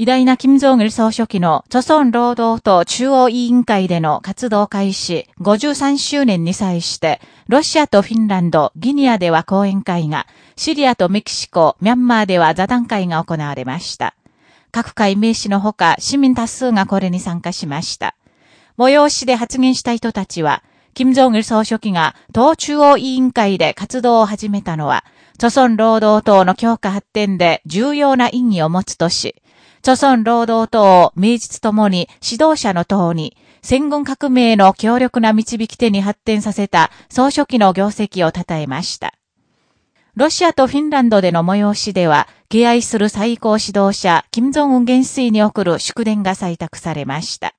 偉大な金正義総書記の著村労働党中央委員会での活動開始53周年に際して、ロシアとフィンランド、ギニアでは講演会が、シリアとメキシコ、ミャンマーでは座談会が行われました。各界名士のほか、市民多数がこれに参加しました。催しで発言した人たちは、金正義総書記が党中央委員会で活動を始めたのは、著村労働党の強化発展で重要な意義を持つとし、著村労働党を名実ともに指導者の党に、戦軍革命の強力な導き手に発展させた総書記の業績を称えました。ロシアとフィンランドでの催しでは、敬愛する最高指導者、金正恩元帥に送る祝電が採択されました。